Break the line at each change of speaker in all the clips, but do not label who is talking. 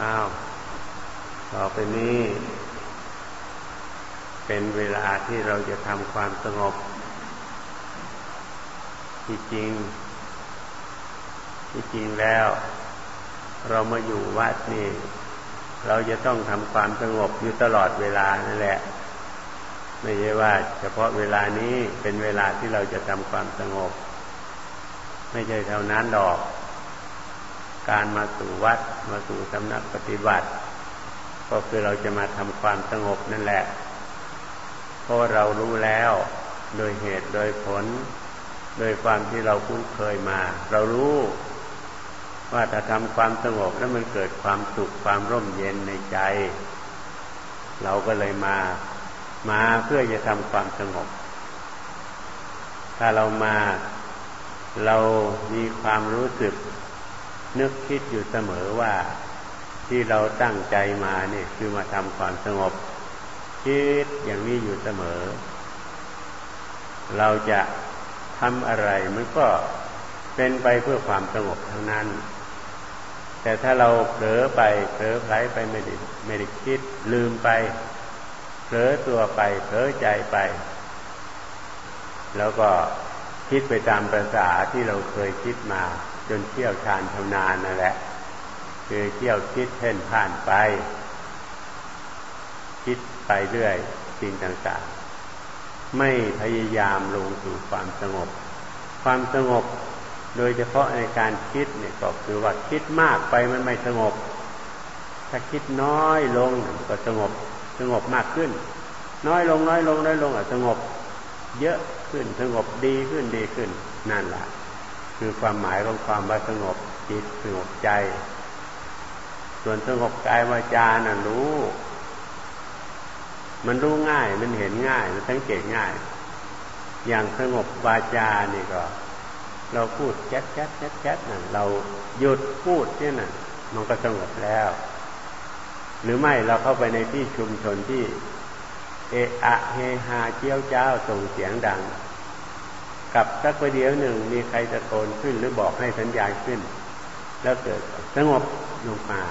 อ้าว ต่อไปนี้ เป็นเวลาที่เราจะทำความสงบ ที่จริง ที่จริงแล้ว เรามาอยู่วัดนี่ เราจะต้องทำความสงบอยู่ตลอดเวลานั่นแหละ ไม่ใช่ว่า เฉพาะเวลานี้เป็นเวลาที่เราจะทำความสงบ ไม่ใช่เท่านั้นดอก การมาสู่วัดมาสู่สำนักปฏิบัติ ก็คือเราจะมาทำความสงบนั่นแหละ เพราะเรารู้แล้วโดยเหตุโดยผล โดยความที่เราคุ้นเคยมา เรารู้ว่าถ้าทำความสงบแล้วมันเกิดความสุขความร่มเย็นในใจ เราก็เลยมา มาเพื่อจะทำความสงบ ถ้าเรามาเรามีความรู้สึก นึกคิดอยู่เสมอว่าที่เราตั้งใจมาเนี่ยคือมาทำความสงบ คิดอย่างนี้อยู่เสมอ เราจะทำอะไรมันก็เป็นไปเพื่อความสงบทั้งนั้น แต่ถ้าเราเผลอไปเผลอไผลไปไม่ได้ไม่ได้คิด ลืมไปเผลอตัวไปเผลอใจไป แล้วก็คิดไปตามภาษาที่เราเคยคิดมา จนเที่ยวชาญชำนาญนั่นแหละ คือเที่ยวคิดเพ่นผ่านไป คิดไปเรื่อยสิ่งต่างๆ ไม่พยายามลงสู่ความสงบ ความสงบโดยเฉพาะในการคิดเนี่ยก็คือว่าคิดมากไปมันไม่สงบ ถ้าคิดน้อยลงก็สงบสงบมากขึ้น น้อยลงน้อยลงน้อยลงอะสงบ เยอะขึ้นสงบดีขึ้นดีขึ้นนั่นแหละ คือความหมายของความว่าสงบจิตสงบใจ ส่วนสงบกายวาจาน่ะรู้ มันรู้ง่าย มันเห็นง่าย มันสังเกตง่าย อย่างสงบวาจานี่ก็ เราพูดแจ๊ดแจ๊ดแจ๊ดแจ๊ดน่ะ เราหยุดพูดเนี่ยน่ะ มันก็สงบแล้ว หรือไม่เราเข้าไปในที่ชุมชนที่ เอะอะเฮฮาเจียวเจ้าส่งเสียงดัง กับสักประเดี๋ยวหนึ่งมีใครตะโกนขึ้นหรือบอกให้สัญญาณขึ้น แล้วเกิดสงบลงมา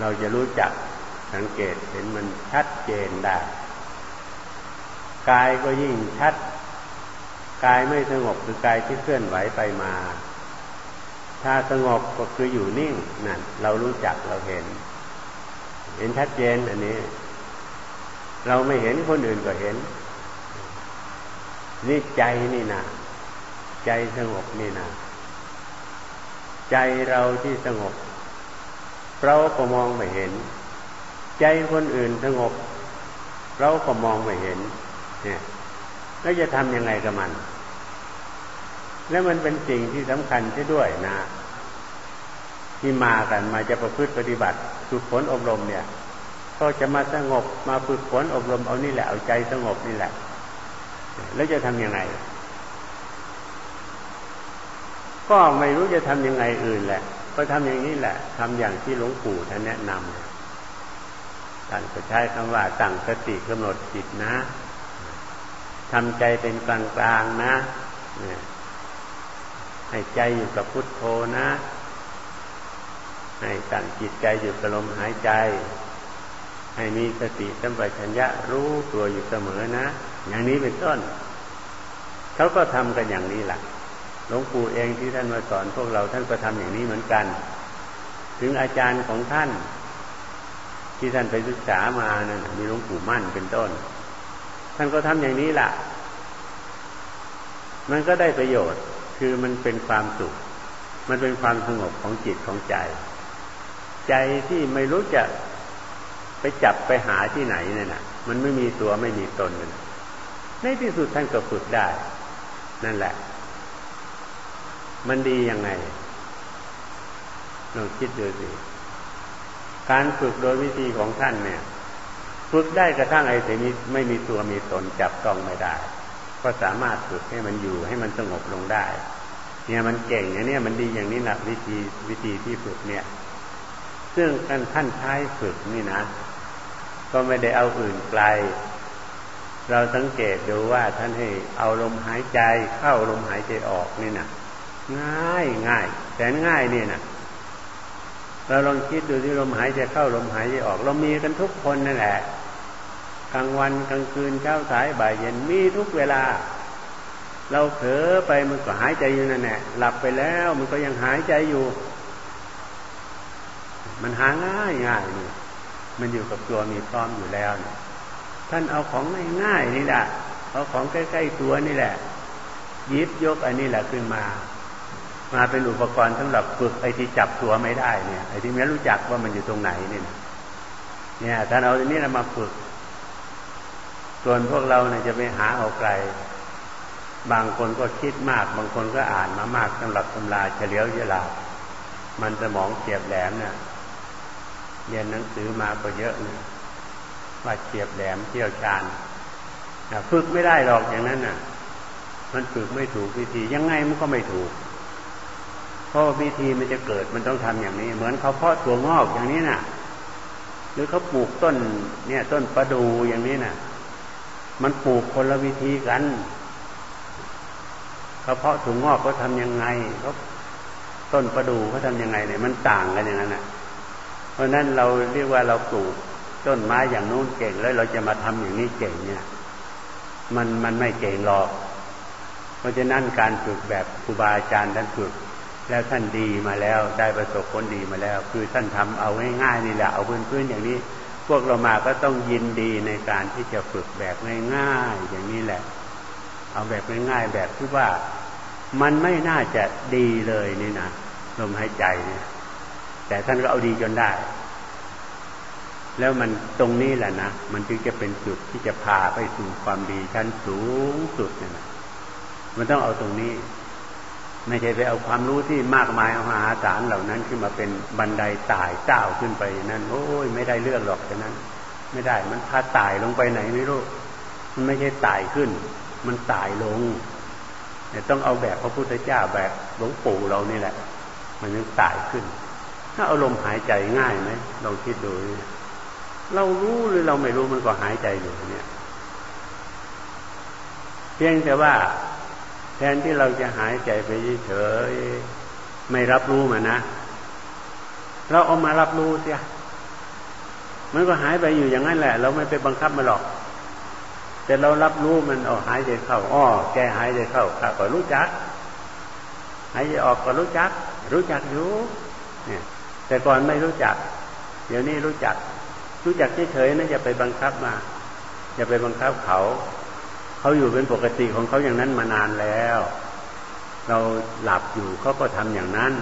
เราจะรู้จักสังเกตเห็นมันชัดเจนได้กายก็ยิ่งชัดกายไม่สงบคือกายที่เคลื่อนไหวไปมา ถ้าสงบก็คืออยู่นิ่งนั่นเรารู้จักเราเห็น เห็นชัดเจนอันนี้ เราไม่เห็นคนอื่นก็เห็นนี่ใจนี่นะ ใจสงบนี่นะใจเราที่สงบ เราก็มองไม่เห็น ใจคนอื่นสงบ เราก็มองไม่เห็น เนี่ยแล้วจะทำยังไงกับมัน แล้วมันเป็นสิ่งที่สำคัญใช่ด้วยนะที่มากันมาจะประพฤติปฏิบัติฝึกฝนอบรมเนี่ย ก็จะมาสงบมาฝึกฝนอบรมเอานี่แหละเอาใจสงบนี่แหละ แล้วจะทำยังไง ก็ไม่รู้จะทำยังไงอื่นแหละ ก็ทำอย่างนี้แหละทำอย่างที่หลวงปู่ท่านแนะนำท่านก็ใช้คำว่าตั้งสติกำหนดจิตนะทำใจเป็นกลางกลางนะให้ใจอยู่กับพุทโธนะ ให้ตั้งจิตใจอยู่กับลมหายใจ ให้มีสติสัมปชัญญะรู้ตัวอยู่เสมอนะ อย่างนี้เป็นต้น เขาก็ทำกันอย่างนี้แหละ หลวงปู่เองที่ท่านมาสอนพวกเราท่านก็ทำอย่างนี้เหมือนกัน ถึงอาจารย์ของท่าน ที่ท่านไปศึกษามานั่นมีหลวงปู่มั่นเป็นต้น ท่านก็ทำอย่างนี้แหละมันก็ได้ประโยชน์คือมันเป็นความสุข มันเป็นความสงบของจิตของใจ ใจที่ไม่รู้จะไปจับไปหาที่ไหนเนี่ยนะมันไม่มีตัวไม่มีตนเลยในที่สุดท่านก็ฝึกได้ นั่นแหละ มันดียังไงลองคิดดูสิ การฝึกโดยวิธีของท่านเนี่ย ฝึกได้กระทั่งไอ้ที่มีไม่มีตัวมีตนจับต้องไม่ได้ ก็สามารถฝึกให้มันอยู่ให้มันสงบลงได้ เนี่ยมันเก่งอย่างนี้มันดีอย่างนี้นะวิธีวิธีที่ฝึกเนี่ย ซึ่งการท่านใช้ฝึกนี่นะ ก็ไม่ได้เอาอื่นไกล เราสังเกตดูว่าท่านให้เอาลมหายใจเข้าลมหายใจออกนี่นะ ง่ายง่ายแสนง่ายเนี่ยนะเราลองคิดดูที่ลมหายใจเข้าลมหายใจออก เรามีกันทุกคนนั่นแหละกลางวันกลางคืนเช้าสายบ่ายเย็นมีทุกเวลา เราเผลอไปมันก็หายใจอยู่นั่นแหละหลับไปแล้วมันก็ยังหายใจอยู่ มันหาง่ายง่ายนี่มันอยู่กับตัวมีพร้อมอยู่แล้วเนี่ยท่านเอาของง่ายๆนี่แหละเอาของใกล้ๆตัวนี่แหละยิบยกอันนี้แหละขึ้นมา มาเป็นอุปกรณ์สำหรับฝึกไอ้ที่จับตัวไม่ได้เนี่ยไอ้ที่ไม่รู้จักว่ามันอยู่ตรงไหนเนี่ยเนี่ยท่านเอาอันนี้มาฝึก ส่วนพวกเราเนี่ยจะไปหาเอาไกล บางคนก็คิดมาก บางคนก็อ่านมามากสำหรับตำราเฉลียวเฉลามันสมองเฉียบแหลมเนี่ยเรียนหนังสือมาก็เยอะเนี่ยว่าเฉียบแหลมเที่ยวชาญฝึกไม่ได้หรอกอย่างนั้นน่ะ มันฝึกไม่ถูกวิธียังไงมันก็ไม่ถูก เพราะวิธีมันจะเกิดมันต้องทำอย่างนี้ เหมือนเขาเพาะถั่วงอกอย่างนี้น่ะ หรือเขาปลูกต้น เนี่ย ต้นประดูอย่างนี้น่ะ มันปลูกคนละวิธีกันเขาเพาะถั่วงอกเขาทำยังไงเขาต้นประดูเขาทำยังไงเนี่ยมันต่างกันอย่างนั้นน่ะ เพราะนั้นเราเรียกว่าเราปลูกต้นไม้อย่างนู้นเก่งแล้วเราจะมาทำอย่างนี้เก่งเนี่ย มันมันไม่เก่งหรอก เพราะฉะนั้นการฝึกแบบครูบาอาจารย์ท่านฝึก แล้วท่านดีมาแล้วได้ประสบผลดีมาแล้ว คือท่านทำเอาง่ายๆนี่แหละเอาพื้นๆอย่างนี้ พวกเรามาก็ต้องยินดีในการที่จะฝึกแบบง่ายๆอย่างนี้แหละ เอาแบบง่ายๆแบบที่ว่ามันไม่น่าจะดีเลยนี่นะลมหายใจเนี่ยแต่ท่านก็เอาดีจนได้ แล้วมันตรงนี้แหละนะมันจึงจะเป็นจุดที่จะพาไปสู่ความดีชั้นสูงสุดเนี่ยนะมันต้องเอาตรงนี้ ไม่ใช่ไปเอาความรู้ที่มากมายเอามหาศาลเหล่านั้นขึ้นมาเป็นบันไดตายเจ้าขึ้นไปนั่นโอ้ยไม่ได้เรื่องหรอกแต่นั้น ไม่ได้มันพาตายลงไปไหนไม่รู้มันไม่ใช่ตายขึ้น มันตายลงเนี่ยต้องเอาแบบพระพุทธเจ้าแบบหลวงปู่เรานี่แหละ มันยังตายขึ้น ถ้าเอาลมหายใจง่ายไหมลองคิดดูเนี่ยเรารู้หรือเราไม่รู้มันก็หายใจอยู่เนี่ย เพียงแต่ว่า แทนที่เราจะหายใจไปเฉยไม่รับรู้มันนะ เราเอามารับรู้เสียมันก็หายไปอยู่อย่างนั้นแหละ เราไม่ไปบังคับมันหรอก แต่เรารับรู้มันออกหายใจเข้าอ้อแกหายใจเข้าข้าก็รู้จัก หายใจออกก็รู้จัก รู้จักอยู่เนี่ย แต่ก่อนไม่รู้จัก เดี๋ยวนี้รู้จัก รู้จักเฉยๆนะอย่าไปบังคับมา อย่าไปบังคับเขา เขาอยู่เป็นปกติของเขาอย่างนั้นมานานแล้ว เราหลับอยู่เขาก็ทำอย่างนั้น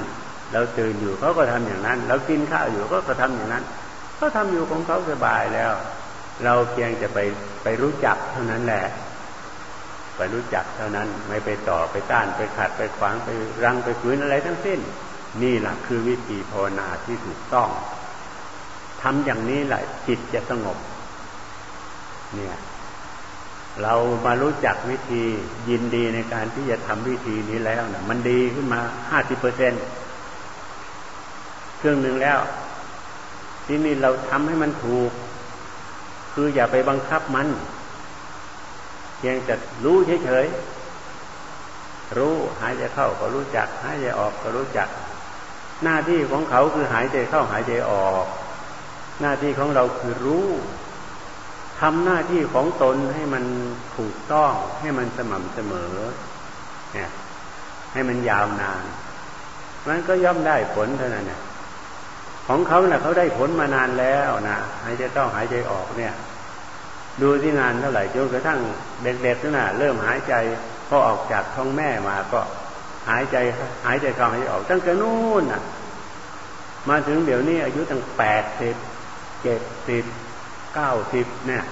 เราตื่นอยู่เขาก็ทำอย่างนั้น เรากินข้าวอยู่ก็ก็ทำอย่างนั้นเขาทาอยู่ของเขาสบายแล้ว เราเพียงจะไปไปรู้จักเท่านั้นแหละไปรู้จักเท่านั้นไม่ไปต่อไปต้านไปขัดไปขวางไปรังไปฝืนอะไรทั้งสิ้น นี่แหละคือวิธีภาวนาที่ถูกต้องทำอย่างนี้แหละจิตจะสงบ เนี่ย เรามารู้จักวิธียินดีในการที่จะทำวิธีนี้แล้วนะมันดีขึ้นมาห้าสิบเปอร์เซ็นเครื่องหนึ่งแล้ว ที่นี่เราทำให้มันถูก คืออย่าไปบังคับมันเพียงแต่รู้เฉยๆรู้หายใจเข้าก็รู้จัก หายใจออกก็รู้จัก หน้าที่ของเขาคือหายใจเข้าหายใจออก หน้าที่ของเราคือรู้ ทำหน้าที่ของตนให้มันถูกต้องให้มันสม่ำเสมอ เนี่ย ให้มันยาวนาน มันก็ย่อมได้ผลเท่านั้นเนี่ยของเขาเนะ่ะเขาได้ผลมานานแล้วนะหายใจเข้าหายใจออกเนี่ย ดูที่งานเท่าไหร่จนกระทั่งเด็กๆนั่นน่ะ เริ่มหายใจพอออกจากท้องแม่มาก็หายใจ หายใจเข้าหายใจออก ตั้งแต่นู้นน่ะ มาถึงเดี๋ยวนี้อายุตั้งแปดสิบเจ็ดสิบ เก้าสิบเนี่ย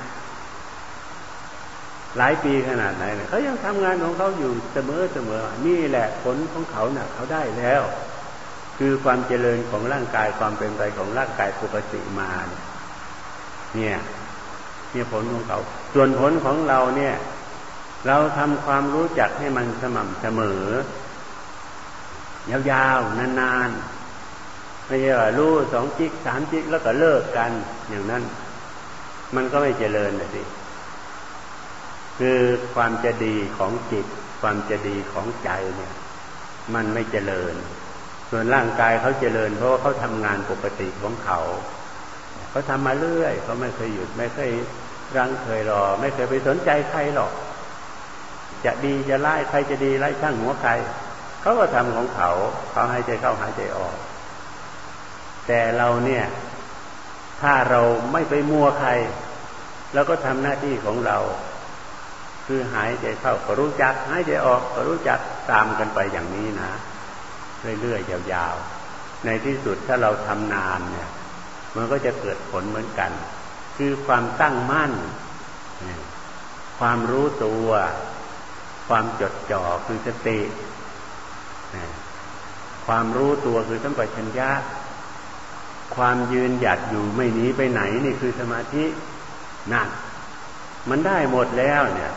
หลายปีขนาดไหนเนี่ยเขายังทำงานของเขาอยู่เสมอเสมอ นี่แหละผลของเขาเนะ่ะเขาได้แล้ว คือความเจริญของร่างกายความเป็นไปของร่างกายปกติมาเนี่ยเนี่ยผลของเขา ส่วนผลของเราเนี่ย เราทำความรู้จักให้มันสม่ำเสมอยาวๆนานๆไม่ใช่ว่ารู้สองจิกสามจิกแล้วก็เลิกกันอย่างนั้น มันก็ไม่เจริญนะสิ คือความจะดีของจิต ความจะดีของใจเนี่ย มันไม่เจริญ ส่วนร่างกายเขาเจริญ เพราะว่าเขาทำงานปกติของเขาเขาทำมาเรื่อยเขาไม่เคยหยุดไม่เคยรังเคยรอ ไม่เคยไปสนใจใครหรอก จะดีจะไล่ใครจะดีไล่ช่างหัวใครเขาก็ทำของเขา เขาหายใจเข้าหายใจออก แต่เราเนี่ย ถ้าเราไม่ไปมัวใครเราก็ทำหน้าที่ของเรา คือหายใจเข้าก็รู้จัก หายใจออกก็รู้จักตามกันไปอย่างนี้นะ เรื่อยๆยาวๆ ในที่สุดถ้าเราทำนานเนี่ย มันก็จะเกิดผลเหมือนกัน คือความตั้งมั่น ความรู้ตัว ความจดจ่อคือสติ ความรู้ตัวคือสัมปชัญญะ ความยืนหยัดอยู่ไม่หนีไปไหนนี่คือสมาธินั่นมันได้หมดแล้วเนี่ย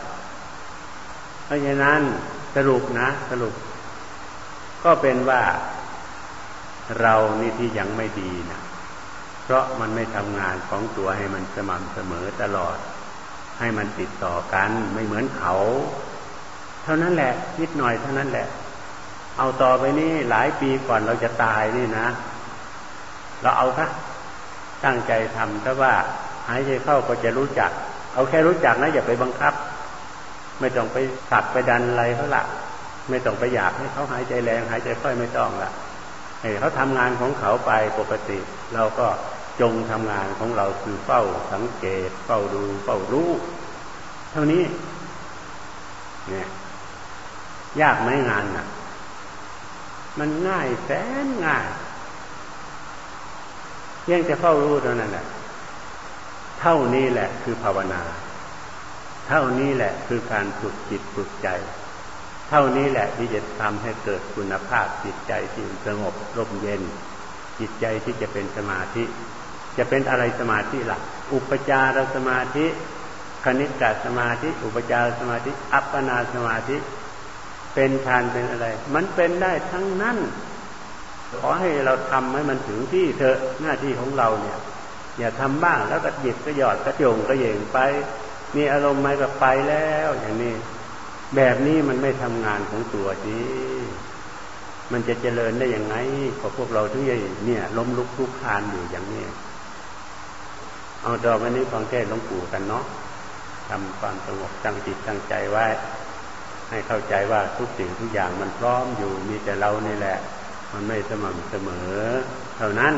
เพราะฉะนั้นสรุปนะ สรุป ก็เป็นว่าเรานี่ที่ยังไม่ดีนะเพราะมันไม่ทำงานของตัวให้มันสม่ำเสมอตลอด ให้มันติดต่อกันไม่เหมือนเขา เท่านั้นแหละนิดหน่อยเท่านั้นแหละ เอาต่อไปนี้หลายปีก่อนเราจะตายนี่นะ เราเอาซะตั้งใจทำแต่ว่าหายใจเข้าก็จะรู้จัก เอาแค่รู้จักนะอย่าไปบังคับ ไม่ต้องไปสักไปดันอะไรเขาละไม่ต้องไปอยากให้เขาหายใจแรงหายใจค่อยไม่ต้องละให้เขาทำงานของเขาไปปกติ เราก็จงทำงานของเราคือเฝ้าสังเกต เฝ้าดูเฝ้ารู้ เท่านี้ เนี่ย ยากไหมงานน่ะ มันง่ายแสนง่าย พียงแต่เฝ้ารู้เท่านั้นแหละเท่านี้แหละคือภาวนา เท่านี้แหละคือการฝึกจิตฝึกใจ เท่านี้แหละที่จะทำให้เกิดคุณภาพจิตใจที่สงบร่มเย็น จิตใจที่จะเป็นสมาธิ จะเป็นอะไรสมาธิหลักอุปจารสมาธิ คณิกาสมาธิ อุปจารสมาธิ อัปปนาสมาธิ เป็นฌานเป็นอะไร มันเป็นได้ทั้งนั้น ขอให้เราทำให้มันถึงที่เถอะหน้าที่ของเราเนี่ย อย่าทำบ้างแล้วก็หยิบก็หยอดก็โยงก็เย่งไป มีอารมณ์ไมก็ไปแล้วอย่างนี้ แบบนี้มันไม่ทำงานของตัวจีมันจะเจริญได้ยังไงพอพวกเราทุกอย่างเนี่ยล้มลุกทุกคานอยู่อย่างนี้เอาดอกวันนี้ฟังแค่หลวงปู่กันเนาะทำความสงบตั้งจิตตั้งใจไว้ ให้เข้าใจว่าทุกสิ่งทุกอย่างมันพร้อมอยู่มีแต่เรานี่แหละ มันไม่สม่ำเสมอ เท่านั้น